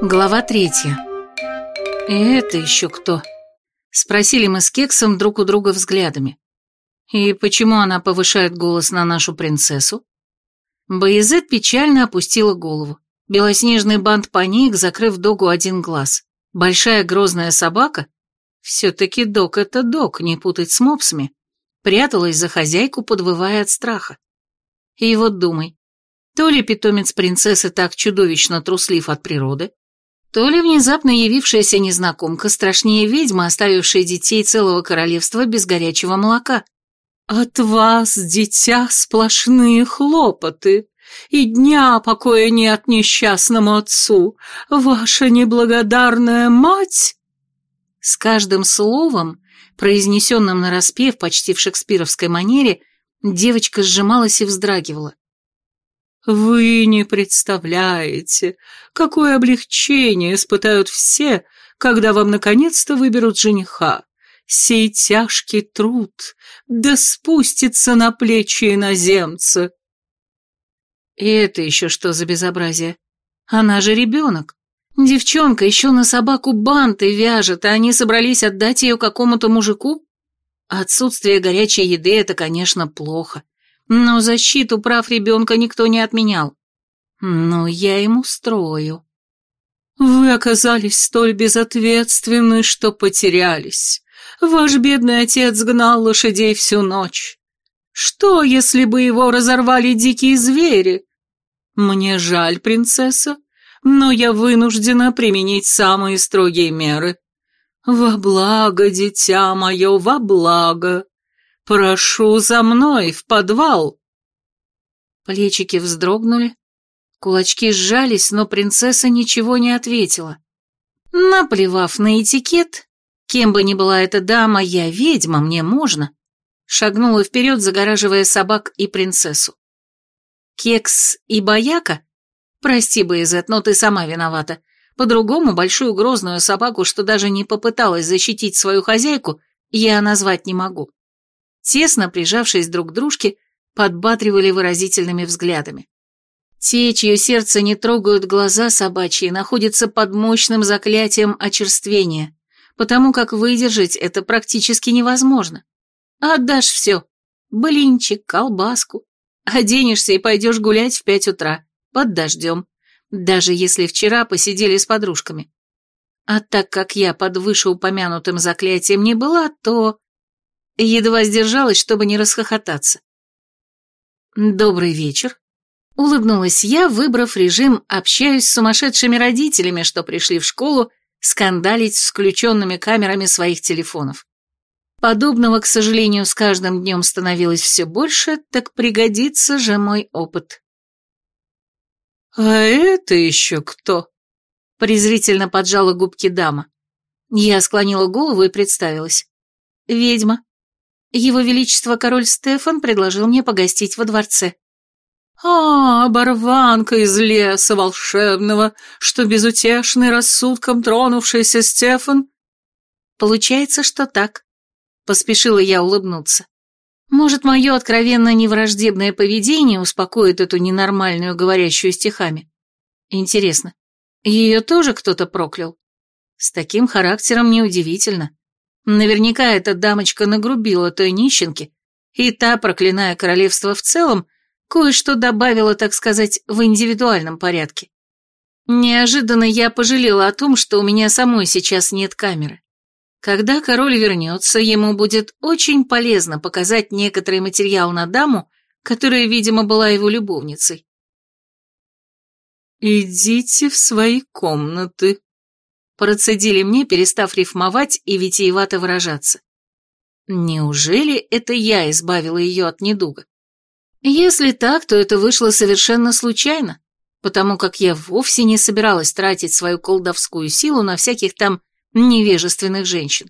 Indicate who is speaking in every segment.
Speaker 1: Глава третья. «И это еще кто?» Спросили мы с Кексом друг у друга взглядами. «И почему она повышает голос на нашу принцессу?» Боязет печально опустила голову. Белоснежный бант поник, закрыв догу один глаз. Большая грозная собака, все-таки дог это дог, не путать с мопсами, пряталась за хозяйку, подвывая от страха. И вот думай, то ли питомец принцессы так чудовищно труслив от природы, то ли внезапно явившаяся незнакомка страшнее ведьмы, оставившей детей целого королевства без горячего молока. «От вас, дитя, сплошные хлопоты, и дня покоя нет несчастному отцу. Ваша неблагодарная мать...» С каждым словом, произнесенным нараспев почти в шекспировской манере, девочка сжималась и вздрагивала. Вы не представляете, какое облегчение испытают все, когда вам наконец-то выберут жениха. Сей тяжкий труд да спустится на плечи иноземца. И это еще что за безобразие? Она же ребенок. Девчонка еще на собаку банты вяжет, а они собрались отдать ее какому-то мужику? Отсутствие горячей еды — это, конечно, плохо. Но защиту прав ребенка никто не отменял. Ну, я ему строю. Вы оказались столь безответственны, что потерялись. Ваш бедный отец гнал лошадей всю ночь. Что, если бы его разорвали дикие звери? Мне жаль, принцесса, но я вынуждена применить самые строгие меры. Во благо, дитя мое, во благо. «Прошу за мной, в подвал!» Плечики вздрогнули, кулачки сжались, но принцесса ничего не ответила. Наплевав на этикет, кем бы ни была эта дама, я ведьма, мне можно, шагнула вперед, загораживая собак и принцессу. Кекс и Бояка? Прости, Боязет, но ты сама виновата. По-другому большую грозную собаку, что даже не попыталась защитить свою хозяйку, я назвать не могу тесно прижавшись друг к дружке, подбатривали выразительными взглядами. Те, чье сердце не трогают глаза собачьи, находятся под мощным заклятием очерствения, потому как выдержать это практически невозможно. Отдашь все – блинчик, колбаску, оденешься и пойдешь гулять в пять утра, под дождем, даже если вчера посидели с подружками. А так как я под вышеупомянутым заклятием не была, то Едва сдержалась, чтобы не расхохотаться. «Добрый вечер», — улыбнулась я, выбрав режим «общаюсь с сумасшедшими родителями, что пришли в школу скандалить с включенными камерами своих телефонов». Подобного, к сожалению, с каждым днем становилось все больше, так пригодится же мой опыт. «А это еще кто?» — презрительно поджала губки дама. Я склонила голову и представилась. «Ведьма. Его Величество король Стефан предложил мне погостить во дворце. «А, оборванка из леса волшебного, что безутешный рассудком тронувшийся Стефан?» «Получается, что так», — поспешила я улыбнуться. «Может, мое откровенно невраждебное поведение успокоит эту ненормальную, говорящую стихами? Интересно, ее тоже кто-то проклял? С таким характером неудивительно. Наверняка эта дамочка нагрубила той нищенке, и та, проклиная королевство в целом, кое-что добавила, так сказать, в индивидуальном порядке. Неожиданно я пожалела о том, что у меня самой сейчас нет камеры. Когда король вернется, ему будет очень полезно показать некоторый материал на даму, которая, видимо, была его любовницей. «Идите в свои комнаты», Процедили мне, перестав рифмовать и витиевато выражаться. Неужели это я избавила ее от недуга? Если так, то это вышло совершенно случайно, потому как я вовсе не собиралась тратить свою колдовскую силу на всяких там невежественных женщин.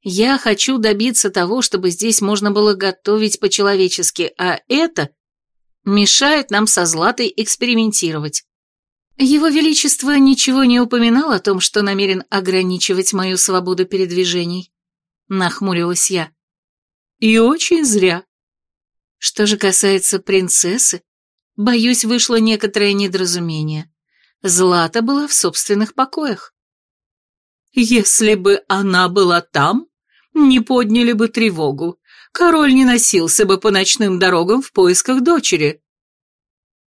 Speaker 1: Я хочу добиться того, чтобы здесь можно было готовить по-человечески, а это мешает нам со Златой экспериментировать. Его Величество ничего не упоминал о том, что намерен ограничивать мою свободу передвижений. Нахмурилась я. И очень зря. Что же касается принцессы, боюсь, вышло некоторое недоразумение. Злата была в собственных покоях.
Speaker 2: Если бы она была там, не подняли бы тревогу. Король не носился бы по ночным дорогам в поисках дочери.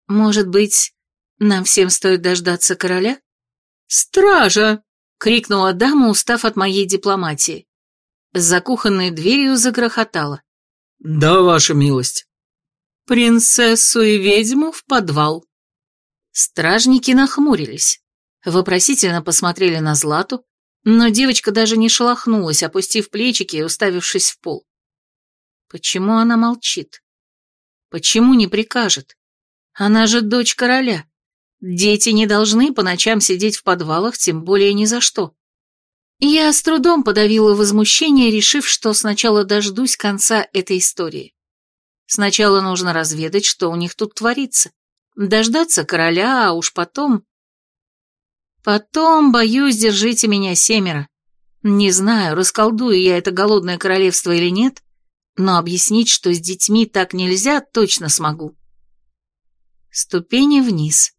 Speaker 1: Может быть, нам всем стоит дождаться короля?
Speaker 2: Стража!
Speaker 1: крикнула дама, устав от моей дипломатии. За кухонной дверью загрохотала.
Speaker 3: Да, ваша милость.
Speaker 2: Принцессу и ведьму в подвал.
Speaker 1: Стражники нахмурились, вопросительно посмотрели на Злату, но девочка даже не шелохнулась, опустив плечики и уставившись в пол. Почему она молчит? Почему не прикажет? Она же дочь короля. Дети не должны по ночам сидеть в подвалах, тем более ни за что. Я с трудом подавила возмущение, решив, что сначала дождусь конца этой истории. Сначала нужно разведать, что у них тут творится. Дождаться короля, а уж потом... Потом, боюсь, держите меня семеро. Не знаю, расколдую я это голодное королевство или нет, но объяснить, что с детьми так нельзя, точно смогу. Ступени вниз.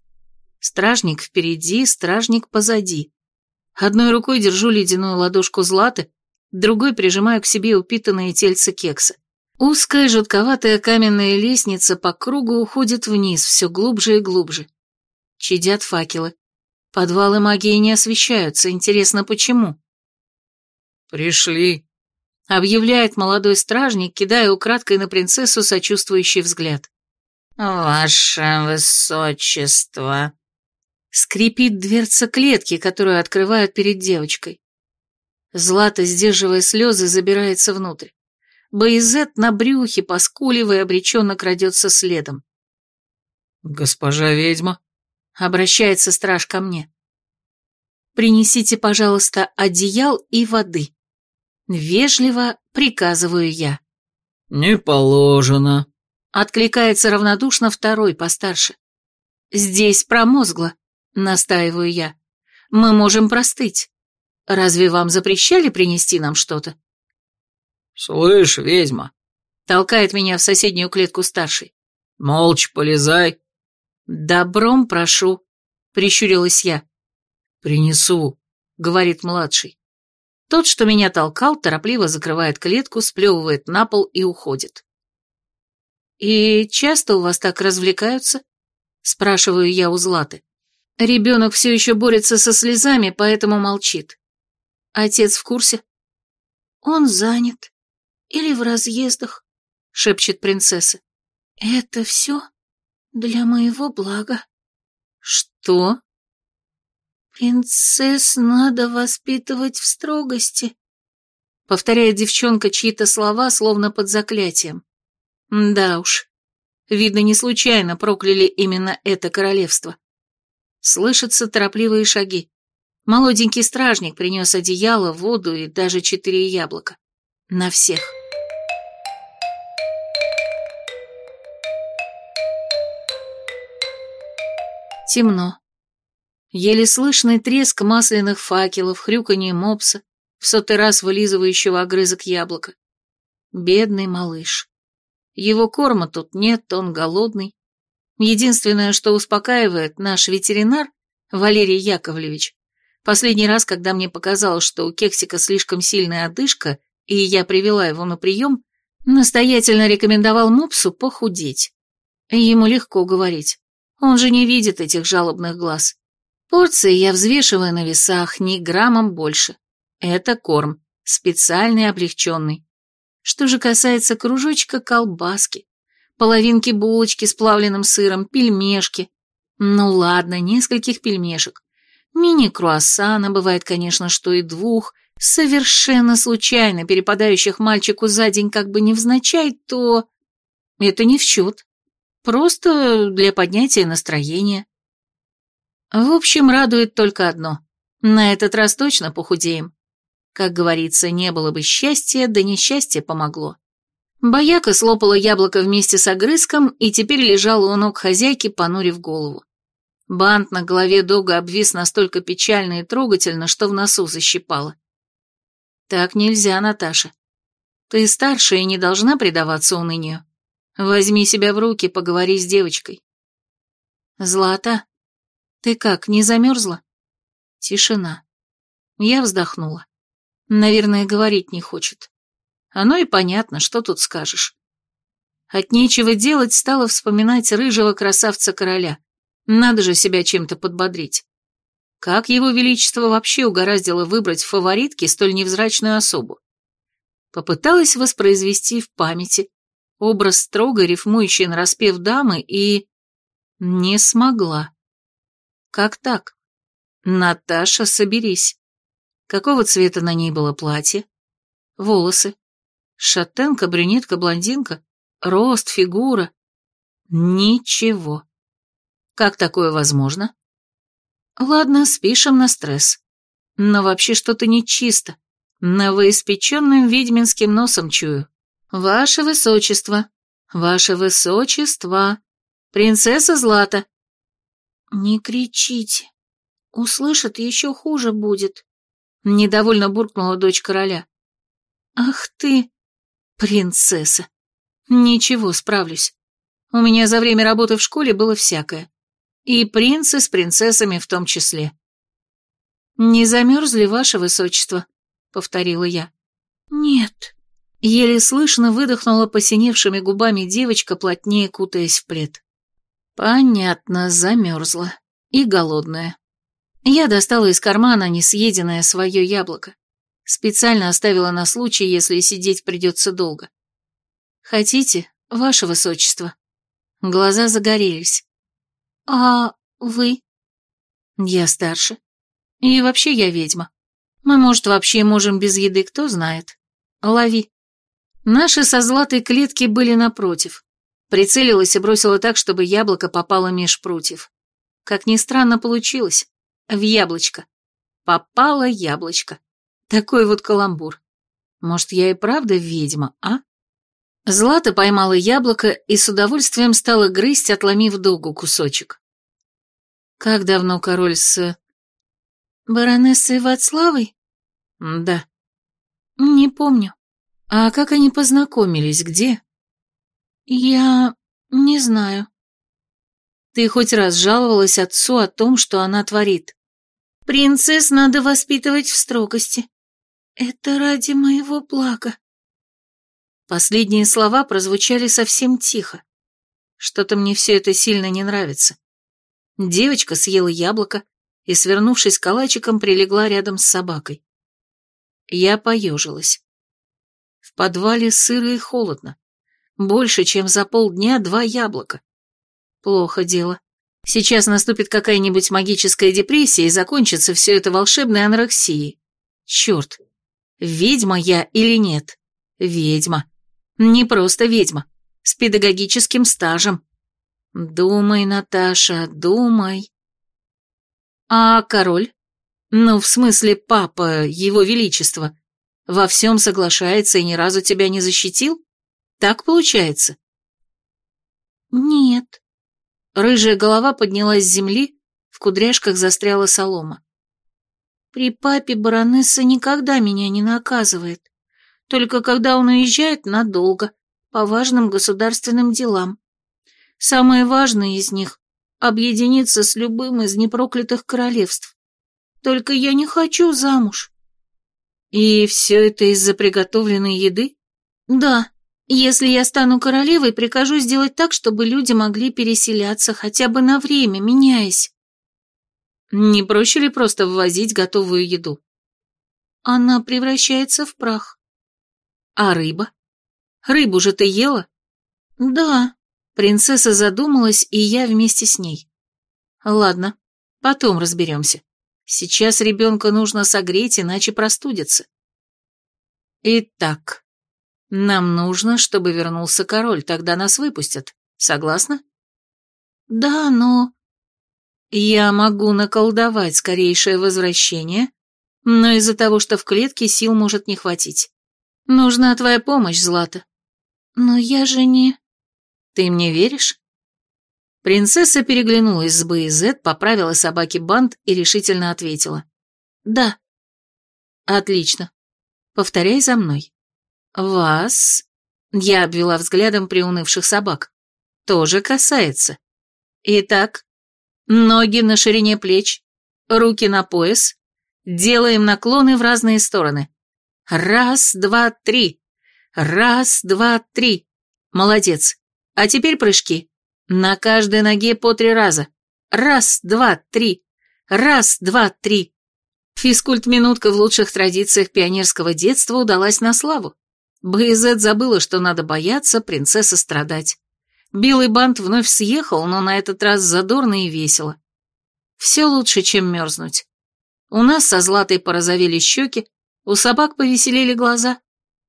Speaker 1: Стражник впереди, стражник позади. Одной рукой держу ледяную ладошку Златы, другой прижимаю к себе упитанное тельце кекса. Узкая, жутковатая каменная лестница по кругу уходит вниз, все глубже и глубже. Чадят факелы. Подвалы магии не освещаются, интересно, почему?
Speaker 3: «Пришли», —
Speaker 1: объявляет молодой стражник, кидая украдкой на принцессу сочувствующий взгляд.
Speaker 2: «Ваше высочество», —
Speaker 1: скрипит дверца клетки, которую открывают перед девочкой. Злата, сдерживая слезы, забирается внутрь. Боязет на брюхе, поскуливая, обреченно крадется следом.
Speaker 3: «Госпожа ведьма»,
Speaker 1: Обращается страж ко мне. Принесите, пожалуйста, одеял и воды. Вежливо приказываю я.
Speaker 3: Не положено.
Speaker 1: Откликается равнодушно второй, постарше. Здесь промозгло, настаиваю я. Мы можем простыть. Разве вам запрещали принести нам что-то?
Speaker 3: Слышь, ведьма.
Speaker 1: Толкает меня в соседнюю клетку старший.
Speaker 3: Молча полезай.
Speaker 1: «Добром прошу», — прищурилась я.
Speaker 3: «Принесу», — говорит младший.
Speaker 1: Тот, что меня толкал, торопливо закрывает клетку, сплевывает на пол и уходит. «И часто у вас так развлекаются?» — спрашиваю я у Златы. Ребенок все еще борется со слезами, поэтому молчит. Отец в курсе? «Он занят. Или в разъездах», — шепчет принцесса. «Это все?» Для моего блага.
Speaker 2: Что?
Speaker 1: Принцесс надо воспитывать в строгости. Повторяет девчонка чьи-то слова, словно под заклятием. Да уж. Видно, не случайно прокляли именно это королевство. Слышатся торопливые шаги. Молоденький стражник принес одеяло, воду и даже четыре яблока. На всех. Темно. Еле слышный треск масляных факелов, хрюканье мопса, в сотый раз вылизывающего огрызок яблока. Бедный малыш. Его корма тут нет, он голодный. Единственное, что успокаивает наш ветеринар, Валерий Яковлевич, последний раз, когда мне показалось, что у кексика слишком сильная одышка, и я привела его на прием, настоятельно рекомендовал мопсу похудеть. Ему легко говорить. Он же не видит этих жалобных глаз. Порции я взвешиваю на весах ни граммом больше. Это корм, специальный облегченный. Что же касается кружочка колбаски, половинки булочки с плавленным сыром, пельмешки. Ну ладно, нескольких пельмешек. Мини-круассана, бывает, конечно, что и двух, совершенно случайно перепадающих мальчику за день как бы невзначай, то... Это не в счет. Просто для поднятия настроения. В общем, радует только одно. На этот раз точно похудеем. Как говорится, не было бы счастья, да несчастье помогло. Бояка слопала яблоко вместе с огрызком и теперь лежала у ног хозяйки, понурив голову. Бант на голове дога обвис настолько печально и трогательно, что в носу защипало. Так нельзя, Наташа. Ты старше и не должна предаваться унынию. Возьми себя в руки, поговори с девочкой. Злата, Ты как, не замерзла? Тишина. Я вздохнула. Наверное, говорить не хочет. Оно и понятно, что тут скажешь. От нечего делать стала вспоминать рыжего красавца-короля. Надо же себя чем-то подбодрить. Как его величество вообще угораздило выбрать в фаворитке столь невзрачную особу? Попыталась воспроизвести в памяти образ строго рифмующей нараспев дамы и... не смогла. Как так? Наташа, соберись. Какого цвета на ней было платье? Волосы? Шатенка, брюнетка, блондинка? Рост, фигура? Ничего. Как такое возможно? Ладно, спишем на стресс. Но вообще что-то нечисто. Новоиспеченным ведьминским носом чую. Ваше Высочество, Ваше Высочество, принцесса Злата. Не кричите. Услышат, еще хуже будет. Недовольно буркнула дочь короля. Ах ты, принцесса. Ничего, справлюсь. У меня за время работы в школе было всякое. И принцы с принцессами в том числе. «Не замерзли, ваше высочество?» — повторила я. «Нет». Еле слышно выдохнула посиневшими губами девочка, плотнее кутаясь в плед. «Понятно, замерзла. И голодная. Я достала из кармана несъеденное свое яблоко. Специально оставила на случай, если сидеть придется долго. Хотите, ваше высочество?» Глаза загорелись. «А вы?» «Я старше. И вообще я ведьма. Мы, может, вообще можем без еды, кто знает. Лови». Наши со златой клетки были напротив. Прицелилась и бросила так, чтобы яблоко попало меж прутьев. Как ни странно получилось. В яблочко. Попало яблочко. Такой вот каламбур. Может, я и правда ведьма, а? Злата поймала яблоко и с удовольствием стала грызть, отломив дугу кусочек. Как давно король с... Баронессой Вацлавой? Да. Не помню. А как они познакомились, где? Я не знаю. Ты хоть раз жаловалась отцу о том, что она творит? Принцесс надо воспитывать в строгости. Это ради моего блага. Последние слова прозвучали совсем тихо. Что-то мне все это сильно не нравится. Девочка съела яблоко и, свернувшись калачиком, прилегла рядом с собакой. Я поежилась. В подвале сыро и холодно. Больше, чем за полдня два яблока. Плохо дело. Сейчас наступит какая-нибудь магическая депрессия и закончится все это волшебной анорексией. Черт, ведьма я или нет? Ведьма. Не просто ведьма, с педагогическим стажем. Думай, Наташа, думай. А король? Ну, в смысле, папа, его величество, во всем соглашается и ни разу тебя не защитил? Так получается? Нет. Рыжая голова поднялась с земли, в кудряшках застряла солома. При папе баронесса никогда меня не наказывает только когда он уезжает надолго, по важным государственным делам. Самое важное из них — объединиться с любым из непроклятых королевств. Только я не хочу замуж. И все это из-за приготовленной еды? Да, если я стану королевой, прикажу сделать так, чтобы люди могли переселяться хотя бы на время, меняясь. Не проще ли просто ввозить готовую еду? Она превращается в прах. А рыба? Рыбу же ты ела? Да. Принцесса задумалась, и я вместе с ней. Ладно, потом разберемся. Сейчас ребенка нужно согреть, иначе простудится. Итак, нам нужно, чтобы вернулся король, тогда нас выпустят. Согласна? Да, но... Я могу наколдовать скорейшее возвращение, но из-за того, что в клетке сил может не хватить. Нужна твоя помощь, Злата. Но я же не... Ты мне веришь? Принцесса переглянулась с Б и З, поправила собаке бант и решительно ответила. Да. Отлично. Повторяй за мной. Вас... Я обвела взглядом приунывших собак. Тоже касается. Итак, Ноги на ширине плеч, руки на пояс. Делаем наклоны в разные стороны. Раз, два, три. Раз, два, три. Молодец. А теперь прыжки. На каждой ноге по три раза. Раз, два, три. Раз, два, три. Физкульт-минутка в лучших традициях пионерского детства удалась на славу. Боязет забыла, что надо бояться, принцесса страдать. Белый бант вновь съехал, но на этот раз задорно и весело. Все лучше, чем мерзнуть. У нас со Златой порозовели щеки, у собак повеселели глаза.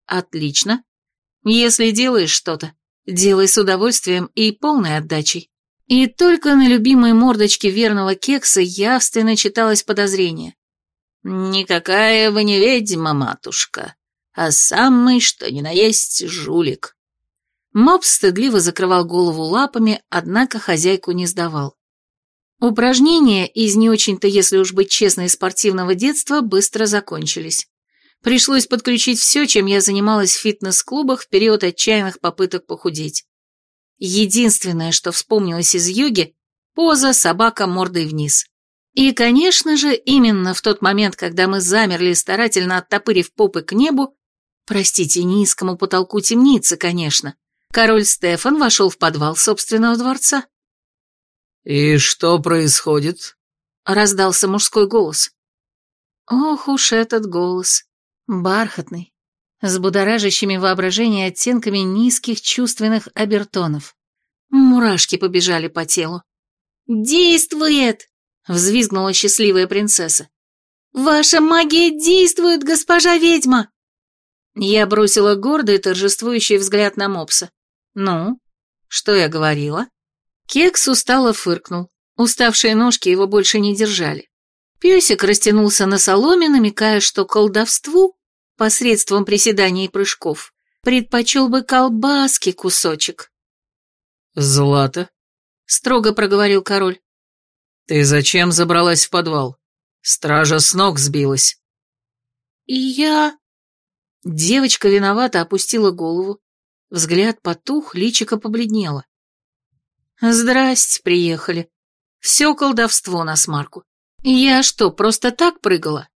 Speaker 1: Отлично. Если делаешь что-то, делай с удовольствием и полной отдачей. И только на любимой мордочке верного кекса явственно читалось подозрение. «Никакая вы не ведьма, матушка, а самый, что ни на есть, жулик». Мопс стыдливо закрывал голову лапами, однако хозяйку не сдавал. Упражнения из не очень-то, если уж быть честной, спортивного детства быстро закончились. Пришлось подключить все, чем я занималась в фитнес-клубах в период отчаянных попыток похудеть. Единственное, что вспомнилось из йоги – поза собака мордой вниз. И, конечно же, именно в тот момент, когда мы замерли, старательно оттопырив попы к небу, простите, низкому потолку темницы, конечно, король Стефан вошел в подвал собственного дворца.
Speaker 3: «И что происходит?»
Speaker 1: — раздался мужской голос. Ох уж этот голос, бархатный, с будоражащими воображение оттенками низких чувственных обертонов. Мурашки побежали по телу. «Действует!» — взвизгнула счастливая принцесса. «Ваша магия действует, госпожа ведьма!» Я бросила гордый торжествующий взгляд на мопса. «Ну, что я говорила?» Кекс устало фыркнул. Уставшие ножки его больше не держали. Песик растянулся на соломе, намекая, что колдовству, посредством приседаний и прыжков, предпочел бы колбаски кусочек.
Speaker 3: «Злата?»
Speaker 1: — строго проговорил король.
Speaker 3: «Ты зачем забралась в подвал? Стража с ног сбилась».
Speaker 1: «Я...» Девочка виновато опустила голову. Взгляд потух, личико побледнело. «Здрасте, приехали. Все колдовство на смарку. Я что, просто так прыгала?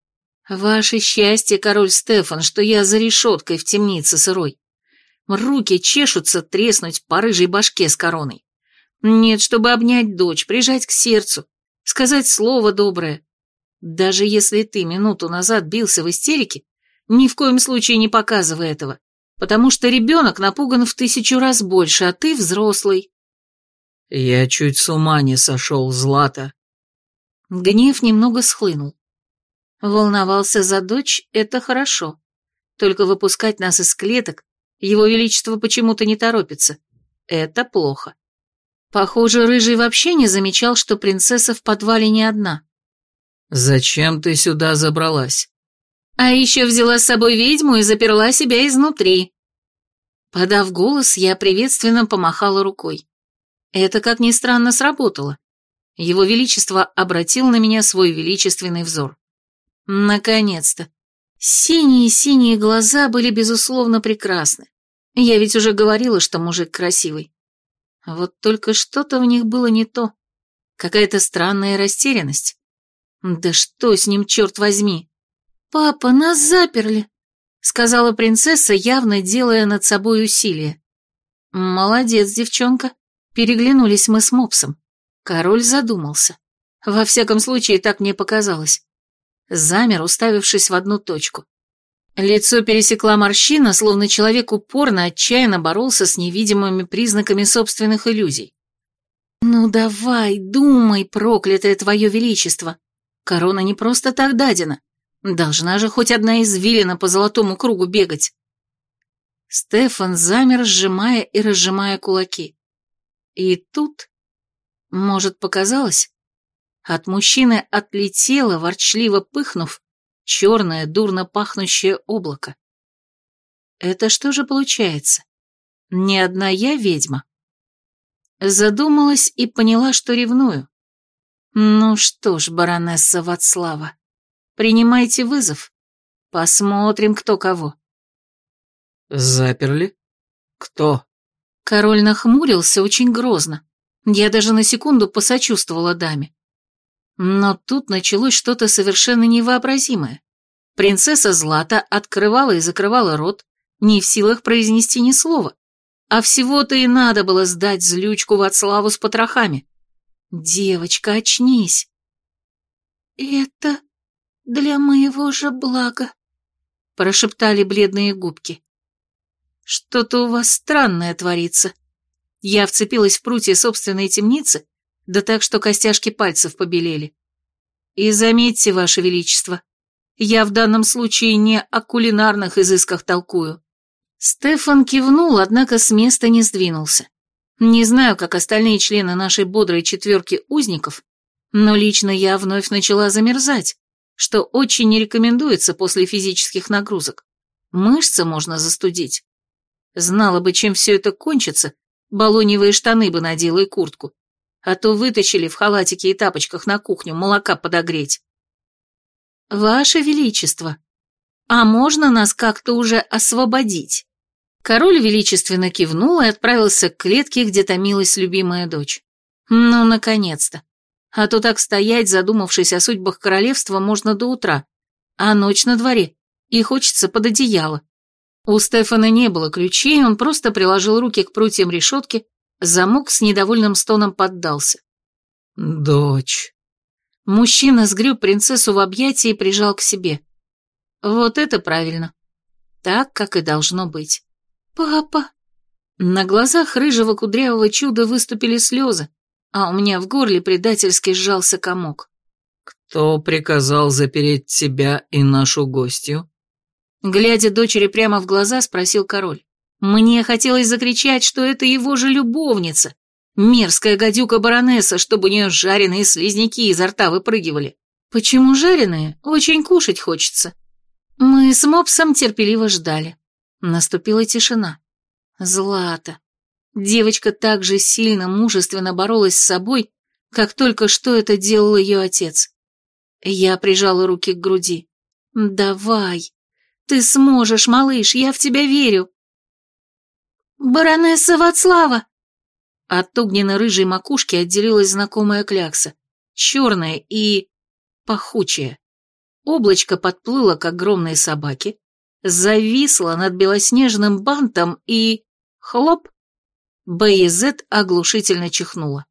Speaker 1: Ваше счастье, король Стефан, что я за решеткой в темнице сырой. Руки чешутся треснуть по рыжей башке с короной. Нет, чтобы обнять дочь, прижать к сердцу, сказать слово доброе. Даже если ты минуту назад бился в истерике, ни в коем случае не показывай этого, потому что ребенок напуган в тысячу раз больше, а ты взрослый.
Speaker 3: Я чуть с ума не сошел, Злата.
Speaker 1: Гнев немного схлынул. Волновался за дочь — это хорошо. Только выпускать нас из клеток его величество почему-то не торопится. Это плохо. Похоже, Рыжий вообще не замечал, что принцесса в подвале не одна.
Speaker 3: «Зачем ты сюда забралась?»
Speaker 1: «А еще взяла с собой ведьму и заперла себя изнутри». Подав голос, я приветственно помахала рукой. Это, как ни странно, сработало. Его Величество обратил на меня свой величественный взор. Наконец-то. Синие-синие глаза были, безусловно, прекрасны. Я ведь уже говорила, что мужик красивый. Вот только что-то в них было не то. Какая-то странная растерянность. Да что с ним, черт возьми? «Папа, нас заперли», — сказала принцесса, явно делая над собой усилие. «Молодец, девчонка. Переглянулись мы с мопсом. Король задумался. Во всяком случае, так мне показалось. Замер, уставившись в одну точку. Лицо пересекла морщина, словно человек упорно, отчаянно боролся с невидимыми признаками собственных иллюзий. «Ну давай, думай, проклятое твое величество! Корона не просто так дадена. Должна же хоть одна извилина по золотому кругу бегать!» Стефан замер, сжимая и разжимая кулаки. И тут, может, показалось, от мужчины отлетело, ворчливо пыхнув, черное, дурно пахнущее облако. Это что же получается? Не одна я ведьма? Задумалась и поняла, что ревную. Ну что ж, баронесса Вацлава, принимайте вызов. Посмотрим, кто кого.
Speaker 3: Заперли? Кто?
Speaker 1: Король нахмурился очень грозно. Я даже на секунду посочувствовала даме. Но тут началось что-то совершенно невообразимое. Принцесса Злата открывала и закрывала рот, не в силах произнести ни слова. А всего-то и надо было сдать злючку в отславу с потрохами. «Девочка, очнись!»
Speaker 2: «Это для моего же блага», — прошептали бледные губки.
Speaker 1: «Что-то у вас странное творится». Я вцепилась в прутья собственной темницы, да так, что костяшки пальцев побелели. И заметьте, Ваше Величество, я в данном случае не о кулинарных изысках толкую. Стефан кивнул, однако с места не сдвинулся. Не знаю, как остальные члены нашей бодрой четверки узников, но лично я вновь начала замерзать, что очень не рекомендуется после физических нагрузок. Мышцы можно застудить. Знала бы, чем все это кончится, балоневые штаны бы надела и куртку, а то вытащили в халатике и тапочках на кухню молока подогреть. «Ваше Величество, а можно нас как-то уже освободить?» Король величественно кивнул и отправился к клетке, где томилась любимая дочь. «Ну, наконец-то! А то так стоять, задумавшись о судьбах королевства, можно до утра, а ночь на дворе, и хочется под одеяло». У Стефана не было ключей, он просто приложил руки к прутьям решетки, замок с недовольным стоном поддался.
Speaker 3: «Дочь».
Speaker 1: Мужчина сгреб принцессу в объятия и прижал к себе. Вот это правильно. Так, как и должно быть.
Speaker 2: «Папа!»
Speaker 1: На глазах рыжего кудрявого чуда выступили слезы, а у меня в горле предательски сжался комок.
Speaker 3: «Кто приказал запереть тебя и нашу гостью?»
Speaker 1: Глядя дочери прямо в глаза, спросил король. Мне хотелось закричать, что это его же любовница. Мерзкая гадюка-баронесса, чтобы у нее жареные слизняки изо рта выпрыгивали. Почему жареные? Очень кушать хочется. Мы с мопсом терпеливо ждали. Наступила тишина. Злата. Девочка так же сильно, мужественно боролась с собой, как только что это делал ее отец. Я прижала руки к груди. «Давай!» Ты сможешь, малыш, я в тебя верю.
Speaker 2: Баронесса Вацлава!
Speaker 1: От огненно-рыжей макушки отделилась знакомая клякса, черная и пахучая. Облачко подплыло к огромной собаке, зависло над белоснежным бантом и... Хлоп! Б оглушительно чихнула.